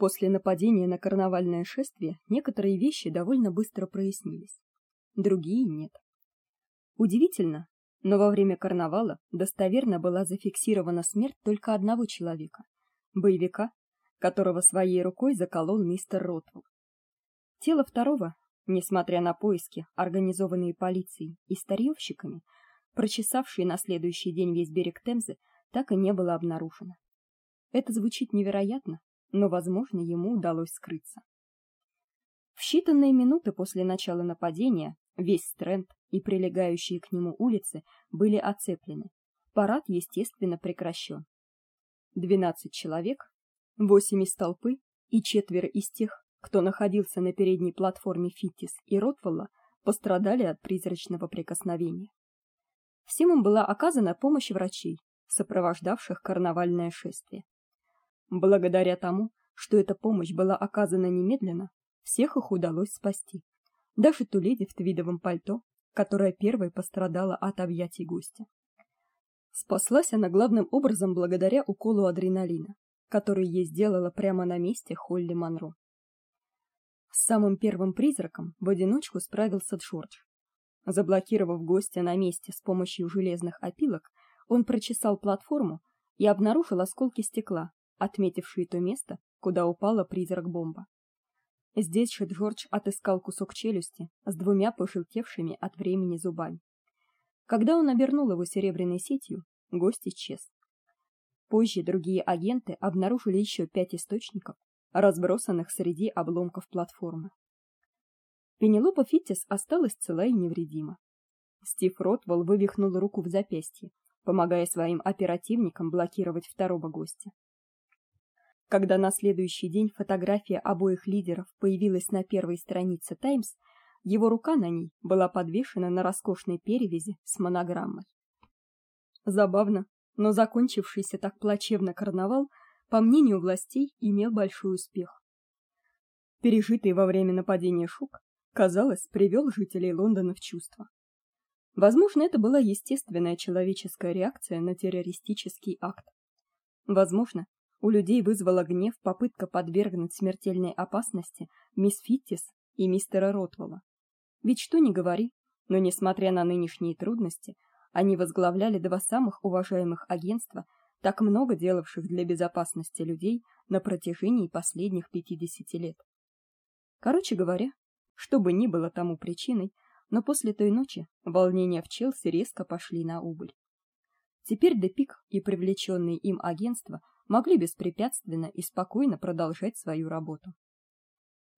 После нападения на карнавальное шествие некоторые вещи довольно быстро прояснились, другие нет. Удивительно, но во время карнавала достоверно была зафиксирована смерть только одного человека боевика, которого своей рукой заколол мистер Ротвелл. Тело второго, несмотря на поиски, организованные полицией и старьевщиками, прочесавшие на следующий день весь берег Темзы, так и не было обнаружено. Это звучит невероятно, но, возможно, ему удалось скрыться. В считанные минуты после начала нападения весь Стрэнд и прилегающие к нему улицы были оцеплены. Парад, естественно, прекращен. Двенадцать человек, восемь из толпы и четверо из тех, кто находился на передней платформе Фиттис и Ротвелла, пострадали от призрачного прикосновения. Всем им была оказана помощь врачей, сопровождавших карнавальное шествие. Благодаря тому, что эта помощь была оказана немедленно, всех их удалось спасти. Даже ту леди в твидовом пальто, которая первой пострадала от объятий гостя. Спаслась она главным образом благодаря уколу адреналина, который ей сделала прямо на месте Холли Манро. С самым первым призраком в одиночку справился Джордж. Заблокировав гостя на месте с помощью железных опилок, он прочесал платформу и обнаружил осколки стекла, отметившие то место, куда упала призрак-бомба. Здесь же Джордж отыскал кусок челюсти с двумя пожелтевшими от времени зубами. Когда он обернул его серебряной сетью, гость исчез. Позже другие агенты обнаружили еще пять источников, разбросанных среди обломков платформы. Пенелопа Фиттис осталась цела и невредима. Стив Ротвелл вывихнул руку в запястье, помогая своим оперативникам блокировать второго гостя. Когда на следующий день фотография обоих лидеров появилась на первой странице Times, его рука на ней была подвешена на роскошной перевязи с монограммой. Забавно, но закончившийся так плачевно карнавал, по мнению властей, имел большой успех. Пережитый во время нападения шок, казалось, привел жителей Лондона в чувство. Возможно, это была естественная человеческая реакция на террористический акт. Возможно, у людей вызвала гнев попытка подвергнуть смертельной опасности мисс Фиттис и мистера Ротвелла. Ведь что ни говори, но несмотря на нынешние трудности, они возглавляли два самых уважаемых агентства, так много делавших для безопасности людей на протяжении последних 50 лет. Короче говоря, что бы ни было тому причиной, но после той ночи волнения в Челси резко пошли на убыль. Теперь Депик и привлеченные им агентства могли беспрепятственно и спокойно продолжать свою работу.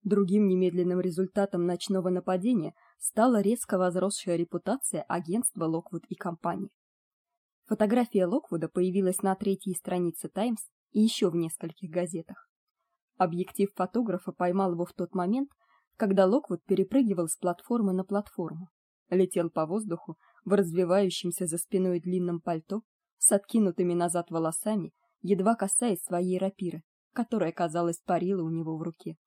Другим немедленным результатом ночного нападения стала резко возросшая репутация агентства Локвуд и компании. Фотография Локвуда появилась на третьей странице Times и еще в нескольких газетах. Объектив фотографа поймал его в тот момент, когда Локвуд перепрыгивал с платформы на платформу, летел по воздуху в развивающемся за спиной длинном пальто с откинутыми назад волосами, едва касаясь своей рапиры, которая, казалось, парила у него в руке.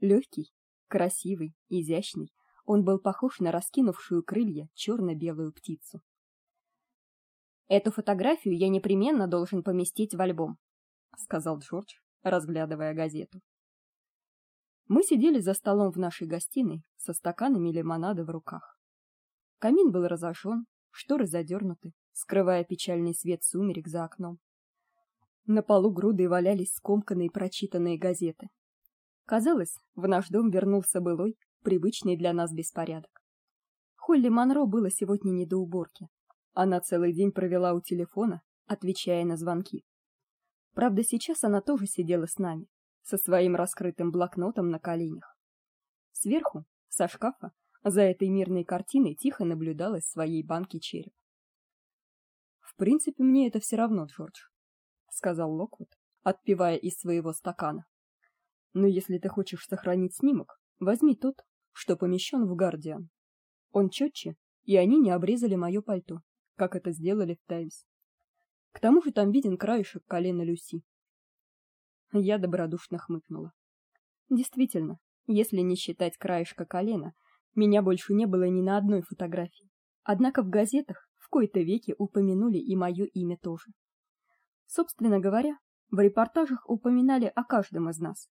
Легкий, красивый, изящный, он был похож на раскинувшую крылья черно белую птицу. Эту фотографию я непременно должен поместить в альбом, сказал Джордж, разглядывая газету. Мы сидели за столом в нашей гостиной со стаканами лимонада в руках. Камин был разожжен, шторы задернуты, скрывая печальный свет сумерек за окном. На полу грудой валялись скомканные прочитанные газеты. Казалось, в наш дом вернулся былой, привычный для нас беспорядок. Холли Манро было сегодня не до уборки. Она целый день провела у телефона, отвечая на звонки. Правда, сейчас она тоже сидела с нами, со своим раскрытым блокнотом на коленях. Сверху, со шкафа, за этой мирной картиной тихо наблюдалась своей банки череп. В принципе, мне это все равно, Джордж, сказал Локвуд, отпивая из своего стакана. Но если ты хочешь сохранить снимок, возьми тот, что помещен в Guardian. Он четче, и они не обрезали моё пальто, как это сделали в Times. К тому же там виден краешек колена Люси. Я добродушно хмыкнула. Действительно, если не считать краешка колена, меня больше не было ни на одной фотографии. Однако в газетах в кои-то веки упомянули и моё имя тоже. Собственно говоря, В репортажах упоминали о каждом из нас,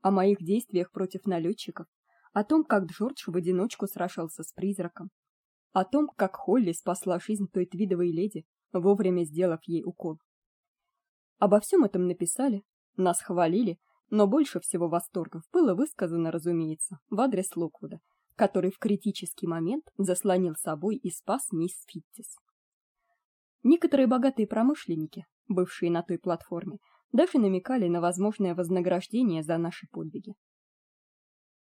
о моих действиях против налетчиков, о том, как Джордж в одиночку сражался с призраком, о том, как Холли спасла жизнь той твидовой леди, вовремя сделав ей укол. Обо всем этом написали, нас хвалили, но больше всего восторгов было высказано, разумеется, в адрес Локвуда, который в критический момент заслонил собой и спас мисс Фиттис. Некоторые богатые промышленники, бывшие на той платформе, даже намекали на возможное вознаграждение за наши подвиги.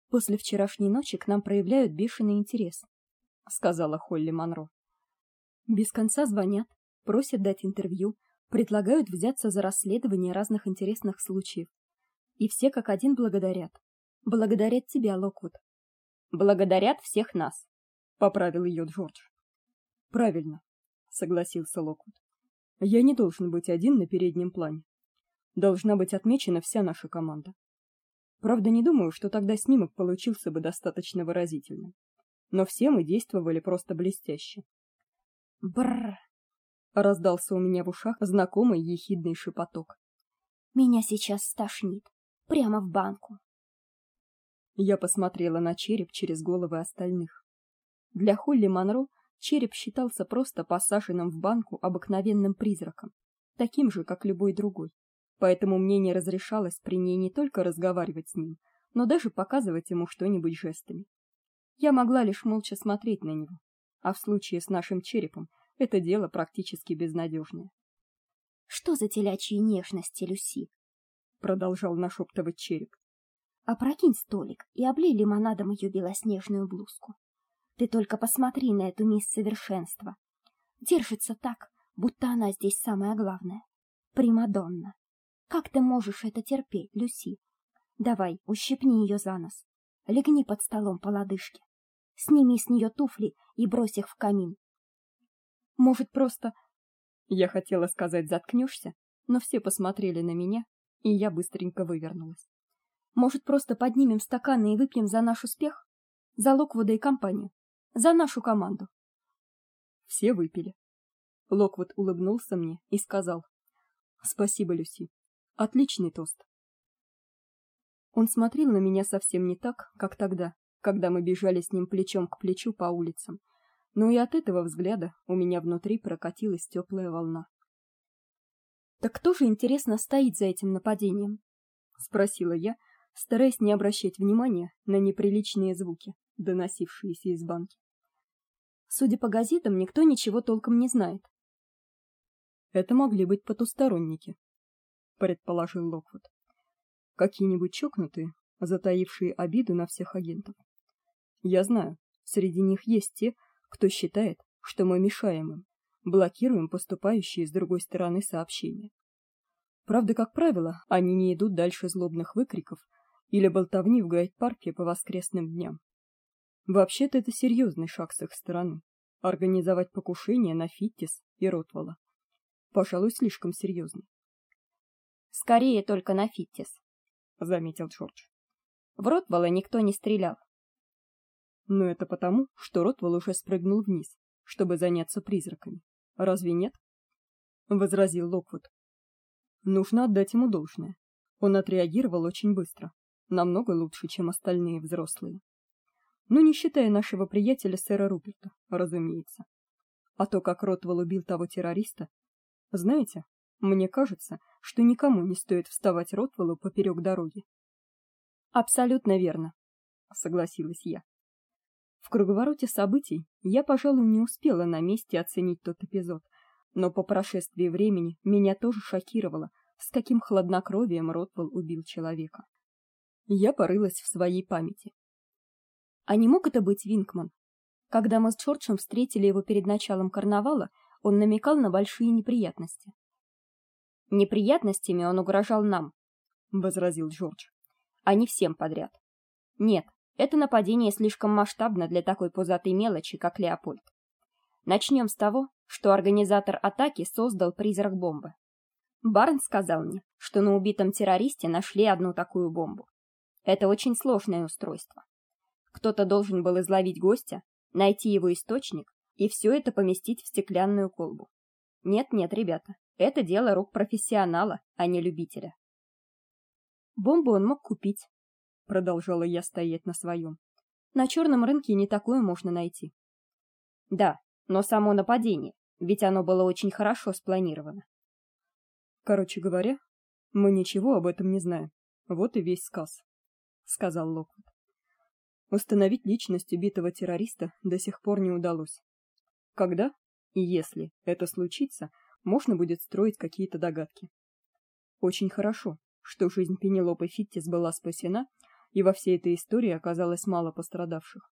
После вчерашней ночи к нам проявляют бешеный интерес, сказала Холли Манро. Без конца звонят, просят дать интервью, предлагают взяться за расследование разных интересных случаев. И все как один благодарят. Благодарят тебя, Локвуд. Благодарят всех нас, поправил ее Джордж. Правильно, согласился Локвуд. Я не должен быть один на переднем плане. Должна быть отмечена вся наша команда. Правда, не думаю, что тогда снимок получился бы достаточно выразительным. Но все мы действовали просто блестяще. Бр! раздался у меня в ушах знакомый ехидный шепоток. Меня сейчас стошнит прямо в банку. Я посмотрела на череп через головы остальных. Для Холли Манро череп считался просто посаженным в банку обыкновенным призраком, таким же, как любой другой. Поэтому мне не разрешалось при ней не только разговаривать с ним, но даже показывать ему что-нибудь жестами. Я могла лишь молча смотреть на него, а в случае с нашим черепом это дело практически безнадежное. Что за телячьи нежности, Люси? продолжал нашептывать череп. Опрокинь столик и облей лимонадом ее белоснежную блузку. Ты только посмотри на эту мисс совершенства. Держится так, будто она здесь самая главная. Примадонна. Как ты можешь это терпеть, Люси? Давай, ущипни ее за нос. Легни под столом по лодыжке. Сними с нее туфли и брось их в камин. Может, просто Я хотела сказать: "Заткнешься", но все посмотрели на меня, и я быстренько вывернулась. Может, просто поднимем стаканы и выпьем за наш успех, за Локвуда и компанию, за нашу команду. Все выпили. Локвуд улыбнулся мне и сказал: "Спасибо, Люси. Отличный тост". Он смотрел на меня совсем не так, как тогда, когда мы бежали с ним плечом к плечу по улицам. Но и от этого взгляда у меня внутри прокатилась теплая волна. Так кто же интересно стоит за этим нападением? спросила я, стараясь не обращать внимания на неприличные звуки, доносившиеся из банки. Судя по газетам, никто ничего толком не знает. Это могли быть потусторонники, предположил Локвуд. Какие-нибудь чокнутые, затаившие обиду на всех агентов. Я знаю, среди них есть те, кто считает, что мы мешаем им, блокируем поступающие с другой стороны сообщения. Правда, как правило, они не идут дальше злобных выкриков или болтовни в гайд-парке по воскресным дням. Вообще-то это серьезный шаг с их стороны организовать покушение на Фиттис и Ротвола. Пожалуй, слишком серьезный. Скорее только на Фиттис, заметил Джордж. В Ротвола никто не стрелял. Но это потому, что Ротвол уже спрыгнул вниз, чтобы заняться призраками. Разве нет? возразил Локвуд. Нужно отдать ему должное. Он отреагировал очень быстро, намного лучше, чем остальные взрослые. Ну, не считая нашего приятеля сэра Руперта, разумеется. А то, как Ротвелл убил того террориста, знаете, мне кажется, что никому не стоит вставать Ротвеллу поперек дороги. Абсолютно верно, согласилась я. В круговороте событий я, пожалуй, не успела на месте оценить тот эпизод, но по прошествии времени меня тоже шокировало, с каким хладнокровием Ротвелл убил человека. Я порылась в своей памяти. А не мог это быть Винкман? Когда мы с Чорчем встретили его перед началом карнавала, он намекал на большие неприятности. Неприятностями он угрожал нам, возразил Джордж. А не всем подряд. Нет, это нападение слишком масштабно для такой пузатой мелочи, как Леопольд. Начнем с того, что организатор атаки создал призрак бомбы. Барн сказал мне, что на убитом террористе нашли одну такую бомбу. Это очень сложное устройство. Кто-то должен был изловить гостя, найти его источник и все это поместить в стеклянную колбу. Нет-нет, ребята, Это дело рук профессионала, а не любителя. Бомбу он мог купить, продолжала я стоять на своем. На черном рынке не такое можно найти. Да, но само нападение, ведь оно было очень хорошо спланировано. Короче говоря, мы ничего об этом не знаем. Вот и весь сказ, сказал Локвуд. Установить личность убитого террориста до сих пор не удалось. Когда и если это случится, можно будет строить какие-то догадки. Очень хорошо, что жизнь Пенелопы Фиттис была спасена, и во всей этой истории оказалось мало пострадавших.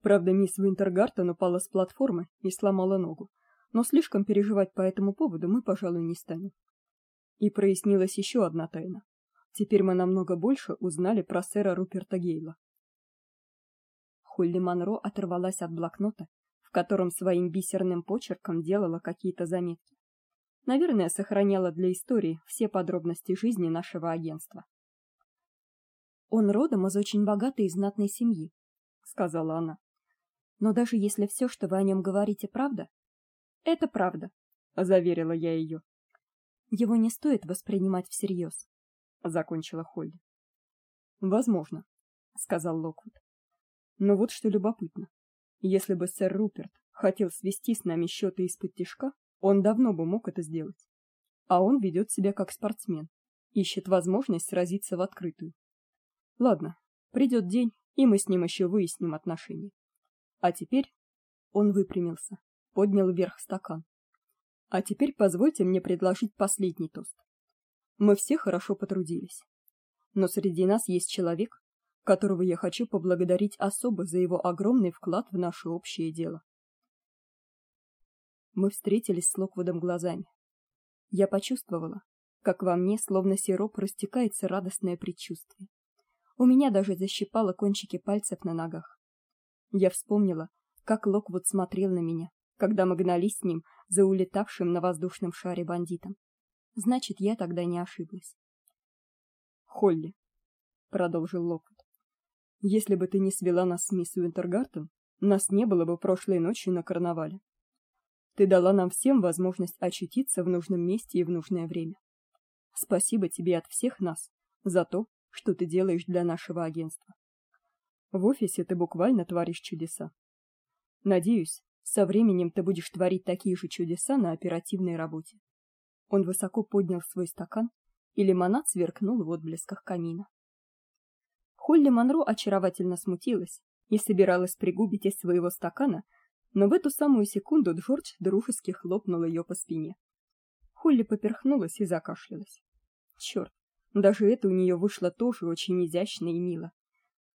Правда, мисс Винтергартен упала с платформы и сломала ногу, но слишком переживать по этому поводу мы, пожалуй, не станем. И прояснилась еще одна тайна. Теперь мы намного больше узнали про сэра Руперта Гейла. Холли Манро оторвалась от блокнота в котором своим бисерным почерком делала какие-то заметки. Наверное, сохраняла для истории все подробности жизни нашего агентства. Он родом из очень богатой и знатной семьи, сказала она. Но даже если все, что вы о нем говорите, правда, это правда, заверила я ее. Его не стоит воспринимать всерьез», — закончила Холли. Возможно, сказал Локвуд. Но вот что любопытно. Если бы сэр Руперт хотел свести с нами счеты из-под тишка, он давно бы мог это сделать. А он ведет себя как спортсмен, ищет возможность сразиться в открытую. Ладно, придет день, и мы с ним еще выясним отношения. А теперь он выпрямился, поднял вверх стакан. А теперь позвольте мне предложить последний тост. Мы все хорошо потрудились. Но среди нас есть человек, которого я хочу поблагодарить особо за его огромный вклад в наше общее дело. Мы встретились с Локвудом глазами. Я почувствовала, как во мне словно сироп растекается радостное предчувствие. У меня даже защипало кончики пальцев на ногах. Я вспомнила, как Локвуд смотрел на меня, когда мы гнались с ним за улетавшим на воздушном шаре бандитом. Значит, я тогда не ошиблась. Холли, продолжил Локвуд. Если бы ты не свела нас с мисс Уинтергартен, нас не было бы прошлой ночью на карнавале. Ты дала нам всем возможность очутиться в нужном месте и в нужное время. Спасибо тебе от всех нас за то, что ты делаешь для нашего агентства. В офисе ты буквально творишь чудеса. Надеюсь, со временем ты будешь творить такие же чудеса на оперативной работе. Он высоко поднял свой стакан, и лимонад сверкнул в отблесках камина. Холли Монро очаровательно смутилась и собиралась пригубить из своего стакана, но в эту самую секунду Джордж дружески хлопнул ее по спине. Холли поперхнулась и закашлялась. Черт, даже это у нее вышло тоже очень изящно и мило.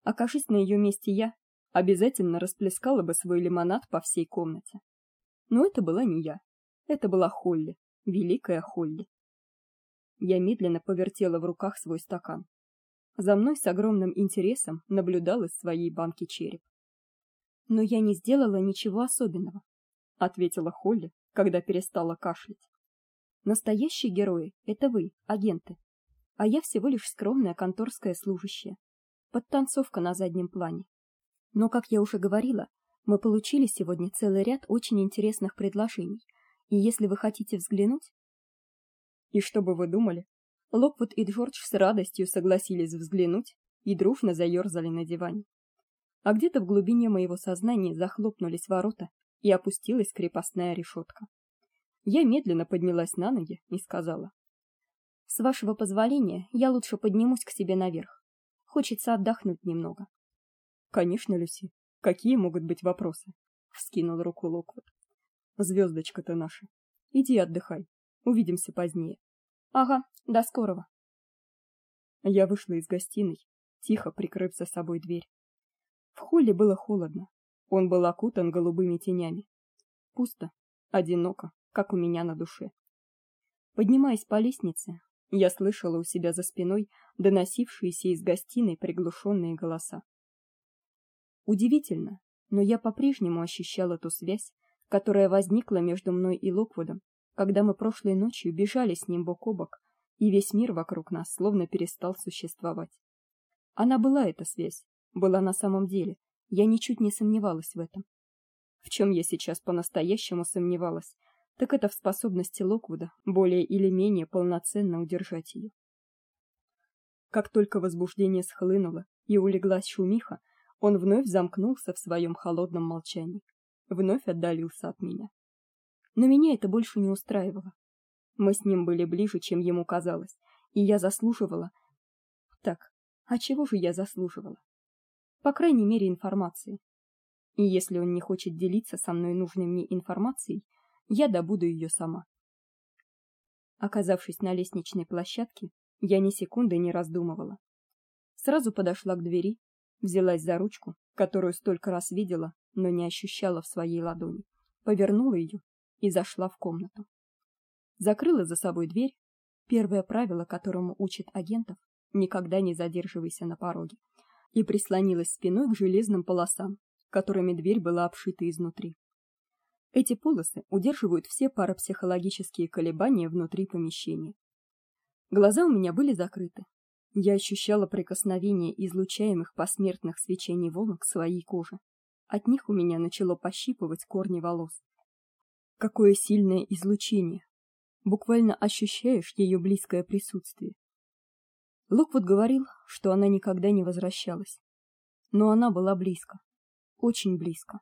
Окажись на ее месте я, обязательно расплескала бы свой лимонад по всей комнате. Но это была не я. Это была Холли, великая Холли. Я медленно повертела в руках свой стакан. За мной с огромным интересом наблюдал из своей банки череп. Но я не сделала ничего особенного, ответила Холли, когда перестала кашлять. Настоящие герои это вы, агенты. А я всего лишь скромная конторская служащая. Подтанцовка на заднем плане. Но, как я уже говорила, мы получили сегодня целый ряд очень интересных предложений. И если вы хотите взглянуть, и что бы вы думали? Локвуд и Джордж с радостью согласились взглянуть и дружно заерзали на диване. А где-то в глубине моего сознания захлопнулись ворота и опустилась крепостная решетка. Я медленно поднялась на ноги и сказала: "С вашего позволения, я лучше поднимусь к себе наверх. Хочется отдохнуть немного". "Конечно, Люси. Какие могут быть вопросы?" вскинул руку Локвуд. звездочка ты наша. Иди отдыхай. Увидимся позднее". Ага, до скорого. Я вышла из гостиной, тихо прикрыв за собой дверь. В холле было холодно. Он был окутан голубыми тенями. Пусто, одиноко, как у меня на душе. Поднимаясь по лестнице, я слышала у себя за спиной доносившиеся из гостиной приглушенные голоса. Удивительно, но я по-прежнему ощущала ту связь, которая возникла между мной и Локвудом, когда мы прошлой ночью бежали с ним бок о бок, и весь мир вокруг нас словно перестал существовать. Она была эта связь, была на самом деле. Я ничуть не сомневалась в этом. В чем я сейчас по-настоящему сомневалась, так это в способности Локвуда более или менее полноценно удержать ее. Как только возбуждение схлынуло и улеглась шумиха, он вновь замкнулся в своем холодном молчании, вновь отдалился от меня. Но меня это больше не устраивало. Мы с ним были ближе, чем ему казалось, и я заслуживала. Так, а чего же я заслуживала? По крайней мере, информации. И если он не хочет делиться со мной нужной мне информацией, я добуду ее сама. Оказавшись на лестничной площадке, я ни секунды не раздумывала. Сразу подошла к двери, взялась за ручку, которую столько раз видела, но не ощущала в своей ладони, повернула ее и зашла в комнату. Закрыла за собой дверь. Первое правило, которому учат агентов никогда не задерживайся на пороге. И прислонилась спиной к железным полосам, которыми дверь была обшита изнутри. Эти полосы удерживают все парапсихологические колебания внутри помещения. Глаза у меня были закрыты. Я ощущала прикосновение излучаемых посмертных свечений волн к своей коже. От них у меня начало пощипывать корни волос. Какое сильное излучение! Буквально ощущаешь ее близкое присутствие. Локвуд говорил, что она никогда не возвращалась. Но она была близко. Очень близко.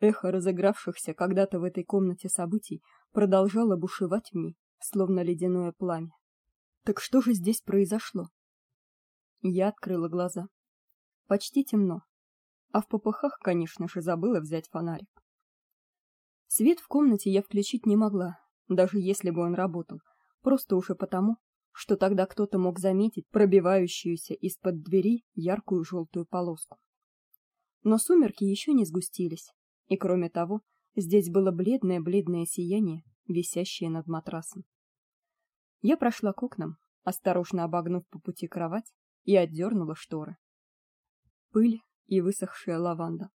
Эхо разыгравшихся когда-то в этой комнате событий продолжало бушевать в ней, словно ледяное пламя. Так что же здесь произошло? Я открыла глаза. Почти темно. А в попыхах, конечно же, забыла взять фонарик. Свет в комнате я включить не могла, даже если бы он работал, просто уже потому, что тогда кто-то мог заметить пробивающуюся из-под двери яркую желтую полоску. Но сумерки еще не сгустились, и кроме того, здесь было бледное-бледное сияние, висящее над матрасом. Я прошла к окнам, осторожно обогнув по пути кровать, и отдернула шторы. Пыль и высохшая лаванда.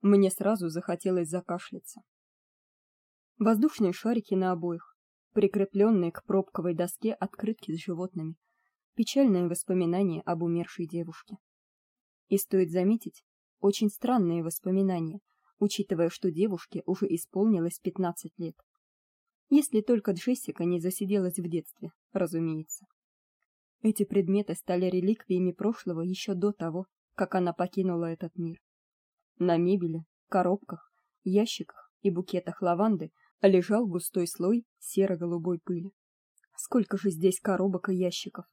Мне сразу захотелось закашляться. Воздушные шарики на обоих, прикрепленные к пробковой доске открытки с животными, печальные воспоминания об умершей девушке. И стоит заметить, очень странные воспоминания, учитывая, что девушке уже исполнилось 15 лет. Если только Джессика не засиделась в детстве, разумеется. Эти предметы стали реликвиями прошлого еще до того, как она покинула этот мир. На мебели, коробках, ящиках и букетах лаванды лежал густой слой серо-голубой пыли. Сколько же здесь коробок и ящиков.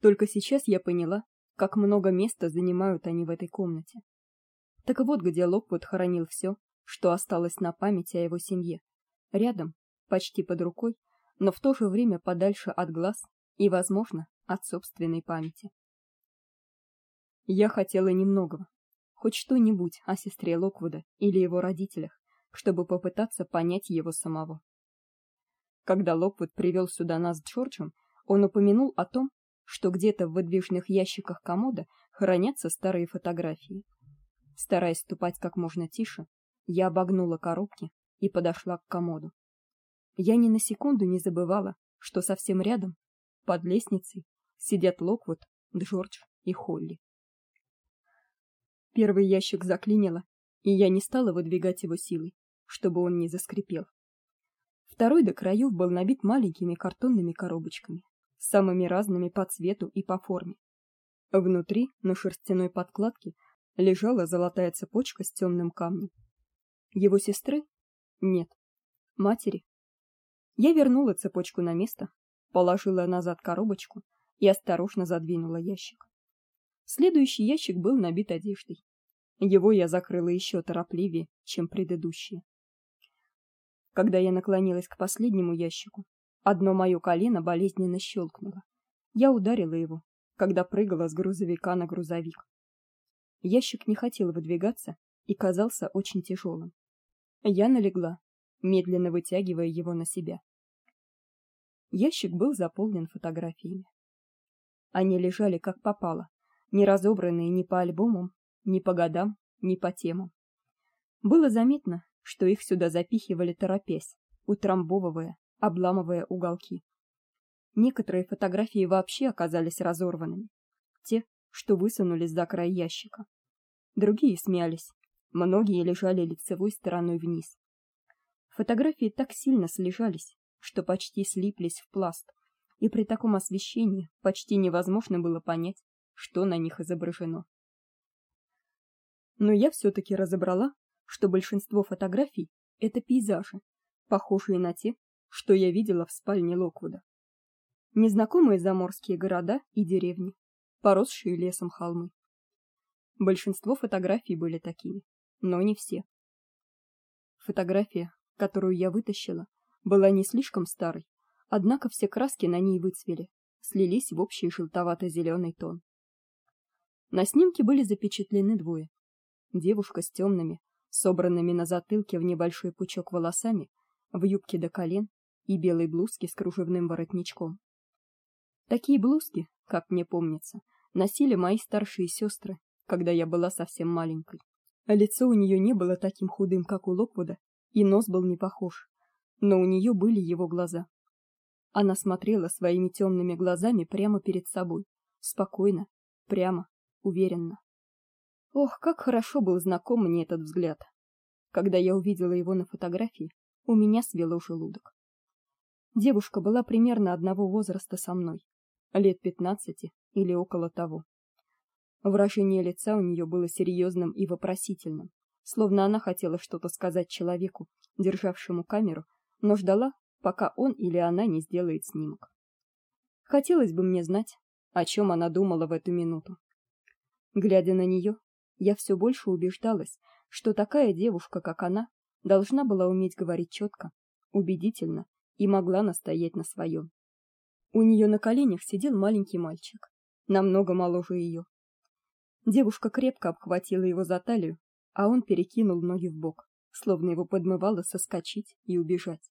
Только сейчас я поняла, как много места занимают они в этой комнате. Так вот, где Локвуд хоронил все, что осталось на память о его семье. Рядом, почти под рукой, но в то же время подальше от глаз и, возможно, от собственной памяти. Я хотела немногого, хоть что-нибудь о сестре Локвуда или его родителях, чтобы попытаться понять его самого. Когда Локвуд привел сюда нас с Джорджем, он упомянул о том, что где-то в выдвижных ящиках комода хранятся старые фотографии. Стараясь ступать как можно тише, я обогнула коробки и подошла к комоду. Я ни на секунду не забывала, что совсем рядом, под лестницей, сидят Локвуд, Джордж и Холли. Первый ящик заклинило, и я не стала выдвигать его силой, чтобы он не заскрипел. Второй до краев был набит маленькими картонными коробочками, самыми разными по цвету и по форме. Внутри, на шерстяной подкладке, лежала золотая цепочка с темным камнем. Его сестры? Нет. Матери. Я вернула цепочку на место, положила назад коробочку и осторожно задвинула ящик. Следующий ящик был набит одеждой. Его я закрыла еще торопливее, чем предыдущие. Когда я наклонилась к последнему ящику, одно мое колено болезненно щелкнуло. Я ударила его, когда прыгала с грузовика на грузовик. Ящик не хотел выдвигаться и казался очень тяжелым. Я налегла, медленно вытягивая его на себя. Ящик был заполнен фотографиями. Они лежали как попало, не разобранные ни по альбомам, ни по годам, ни по темам. Было заметно, что их сюда запихивали торопясь, утрамбовывая, обламывая уголки. Некоторые фотографии вообще оказались разорванными. Те, что высунулись за край ящика. Другие смялись, многие лежали лицевой стороной вниз. Фотографии так сильно слежались, что почти слиплись в пласт, и при таком освещении почти невозможно было понять, что на них изображено. Но я все таки разобрала, что большинство фотографий это пейзажи, похожие на те, что я видела в спальне Локвуда. Незнакомые заморские города и деревни, поросшие лесом холмы. Большинство фотографий были такими, но не все. Фотография, которую я вытащила, была не слишком старой, однако все краски на ней выцвели, слились в общий желтовато зеленый тон. На снимке были запечатлены двое. Девушка с темными, собранными на затылке в небольшой пучок волосами, в юбке до колен и белой блузке с кружевным воротничком. Такие блузки, как мне помнится, носили мои старшие сестры, когда я была совсем маленькой. А лицо у нее не было таким худым, как у Локвуда, и нос был не похож, но у нее были его глаза. Она смотрела своими темными глазами прямо перед собой, спокойно, прямо, уверенно. Ох, как хорошо был знаком мне этот взгляд. Когда я увидела его на фотографии, у меня свело желудок. Девушка была примерно одного возраста со мной, лет пятнадцати или около того. Выражение лица у нее было серьезным и вопросительным, словно она хотела что-то сказать человеку, державшему камеру, но ждала, пока он или она не сделает снимок. Хотелось бы мне знать, о чем она думала в эту минуту. Глядя на нее, я все больше убеждалась, что такая девушка, как она, должна была уметь говорить четко, убедительно и могла настоять на своем. У нее на коленях сидел маленький мальчик, намного моложе ее. Девушка крепко обхватила его за талию, а он перекинул ноги в бок, словно его подмывало соскочить и убежать.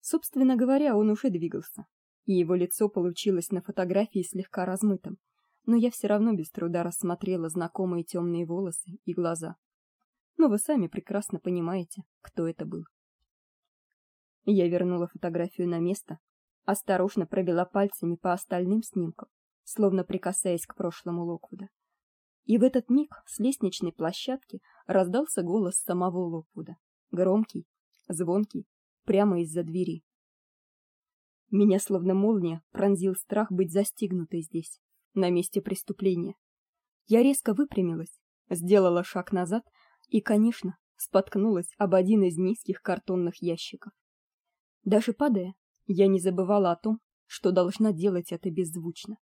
Собственно говоря, он уже двигался, и его лицо получилось на фотографии слегка размытым, но я все равно без труда рассмотрела знакомые темные волосы и глаза. Но вы сами прекрасно понимаете, кто это был. Я вернула фотографию на место, осторожно провела пальцами по остальным снимкам, словно прикасаясь к прошлому Локвуда. И в этот миг с лестничной площадки раздался голос самого Локвуда, громкий, звонкий, прямо из-за двери. Меня словно молния пронзил страх быть застигнутой здесь, на месте преступления. Я резко выпрямилась, сделала шаг назад и, конечно, споткнулась об один из низких картонных ящиков. Даже падая, я не забывала о том, что должна делать это беззвучно.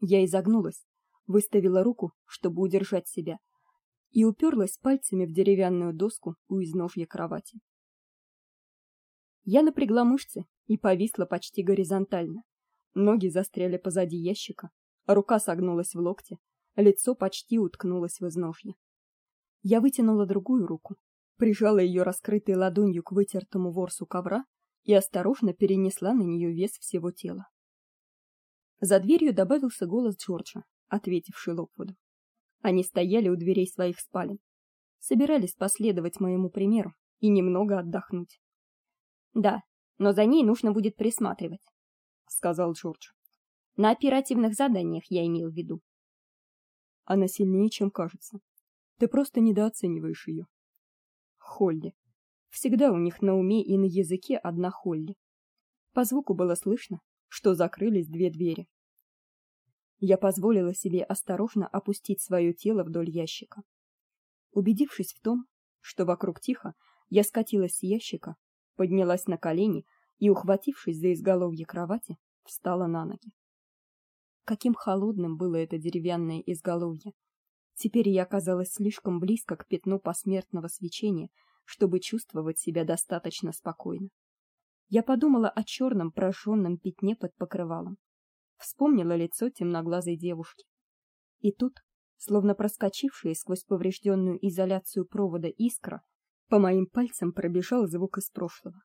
Я изогнулась, выставила руку, чтобы удержать себя, и уперлась пальцами в деревянную доску у изножья кровати. Я напрягла мышцы и повисла почти горизонтально. Ноги застряли позади ящика, рука согнулась в локте, лицо почти уткнулось в изножье. Я вытянула другую руку, прижала ее раскрытой ладонью к вытертому ворсу ковра и осторожно перенесла на нее вес всего тела. За дверью добавился голос Джорджа, ответивший Локвуду. Они стояли у дверей своих спален, собирались последовать моему примеру и немного отдохнуть. Да, но за ней нужно будет присматривать, сказал Джордж. На оперативных заданиях я имел в виду. Она сильнее, чем кажется. Ты просто недооцениваешь ее. Холли. Всегда у них на уме и на языке одна Холли. По звуку было слышно, что закрылись две двери. Я позволила себе осторожно опустить свое тело вдоль ящика. Убедившись в том, что вокруг тихо, я скатилась с ящика, поднялась на колени и, ухватившись за изголовье кровати, встала на ноги. Каким холодным было это деревянное изголовье. Теперь я оказалась слишком близко к пятну посмертного свечения, чтобы чувствовать себя достаточно спокойно. Я подумала о черном прожженном пятне под покрывалом, вспомнила лицо темноглазой девушки. И тут, словно проскочившая сквозь поврежденную изоляцию провода искра, по моим пальцам пробежал звук из прошлого.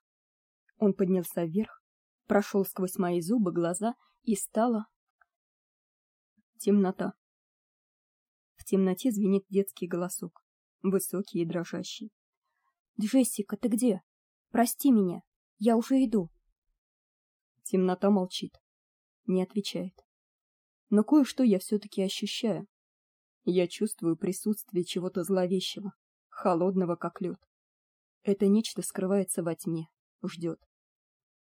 Он поднялся вверх, прошел сквозь мои зубы, глаза и стало темнота. В темноте звенит детский голосок, высокий и дрожащий. Джессика, ты где? Прости меня. Я уже иду. Темнота молчит не отвечает. Но кое-что я все таки ощущаю. Я чувствую присутствие чего-то зловещего, холодного как лед. Это нечто скрывается во тьме, ждет.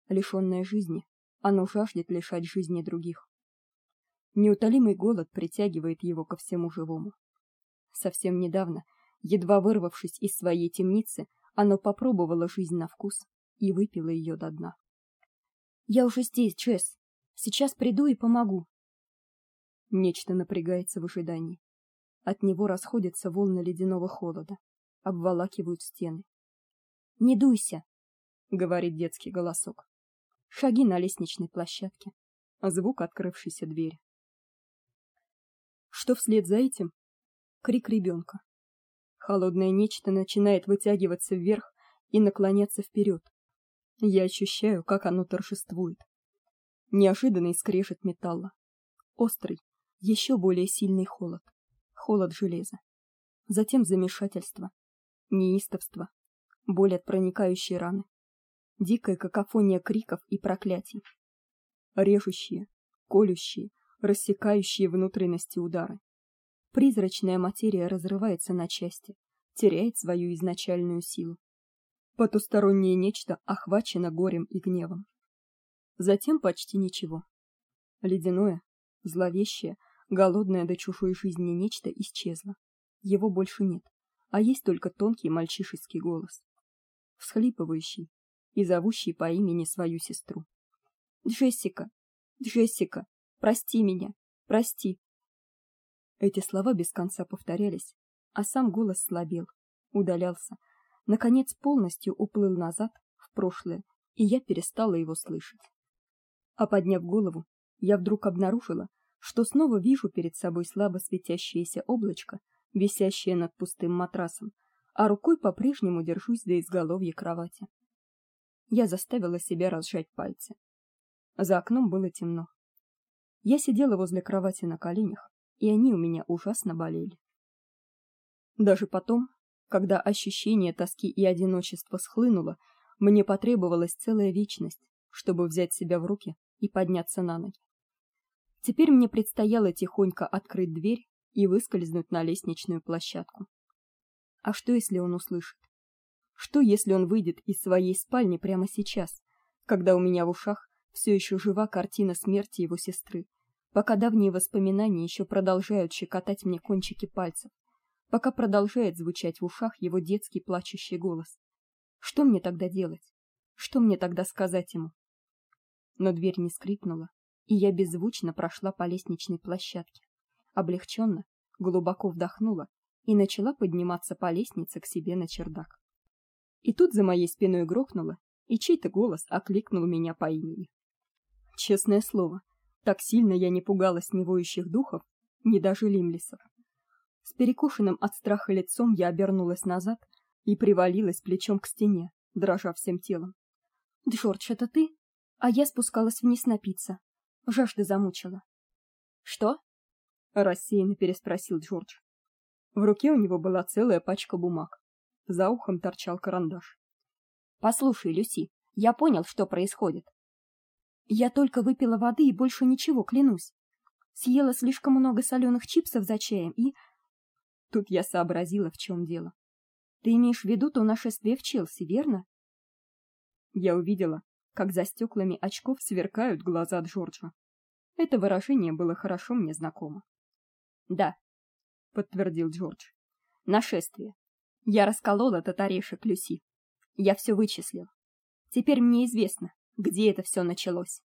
Лишённое жизни, оно жаждет лишать жизни других. Неутолимый голод притягивает его ко всему живому. Совсем недавно, едва вырвавшись из своей темницы, оно попробовало жизнь на вкус и выпило ее до дна. Я уже здесь, Джесс. Сейчас приду и помогу. Нечто напрягается в ожидании. От него расходятся волны ледяного холода, обволакивают стены. Не дуйся, говорит детский голосок. Шаги на лестничной площадке, звук открывшейся двери. Что вслед за этим? Крик ребенка. Холодное нечто начинает вытягиваться вверх и наклоняться вперед. Я ощущаю, как оно торжествует. Неожиданный скрежет металла. Острый, еще более сильный холод. Холод железа. Затем замешательство, неистовство, боль от проникающей раны. Дикая какофония криков и проклятий. Режущие, колющие, рассекающие внутренности удары. Призрачная материя разрывается на части, теряет свою изначальную силу. Потустороннее нечто охвачено горем и гневом. Затем почти ничего. Ледяное, зловещее, голодное до чужой жизни нечто исчезло. Его больше нет, а есть только тонкий мальчишеский голос, всхлипывающий и зовущий по имени свою сестру. Джессика, Джессика, прости меня, прости. Эти слова без конца повторялись, а сам голос слабел, удалялся, наконец полностью уплыл назад в прошлое, и я перестала его слышать. А подняв голову, я вдруг обнаружила, что снова вижу перед собой слабо светящееся облачко, висящее над пустым матрасом, а рукой по-прежнему держусь за изголовье кровати. Я заставила себя разжать пальцы. За окном было темно. Я сидела возле кровати на коленях, и они у меня ужасно болели. Даже потом, когда ощущение тоски и одиночества схлынуло, мне потребовалась целая вечность, чтобы взять себя в руки и подняться на ноги. Теперь мне предстояло тихонько открыть дверь и выскользнуть на лестничную площадку. А что если он услышит? Что если он выйдет из своей спальни прямо сейчас, когда у меня в ушах все еще жива картина смерти его сестры, пока давние воспоминания еще продолжают щекотать мне кончики пальцев, пока продолжает звучать в ушах его детский плачущий голос. Что мне тогда делать? Что мне тогда сказать ему? Но дверь не скрипнула, и я беззвучно прошла по лестничной площадке. Облегченно, глубоко вдохнула и начала подниматься по лестнице к себе на чердак. И тут за моей спиной грохнуло, и чей-то голос окликнул меня по имени. Честное слово, так сильно я не пугалась ни воющих духов, ни даже лимлисов. С перекошенным от страха лицом я обернулась назад и привалилась плечом к стене, дрожа всем телом. "Джордж, это ты?" А я спускалась вниз напиться. Жажда замучила. "Что?" рассеянно переспросил Джордж. В руке у него была целая пачка бумаг. За ухом торчал карандаш. "Послушай, Люси, я понял, что происходит. Я только выпила воды и больше ничего, клянусь. Съела слишком много соленых чипсов за чаем и Тут я сообразила, в чем дело. Ты имеешь в виду то нашествие в Челси, верно? Я увидела, как за стеклами очков сверкают глаза Джорджа. Это выражение было хорошо мне знакомо. Да, подтвердил Джордж. Нашествие. Я расколола этот орешек Люси. Я все вычислил. Теперь мне известно, где это все началось.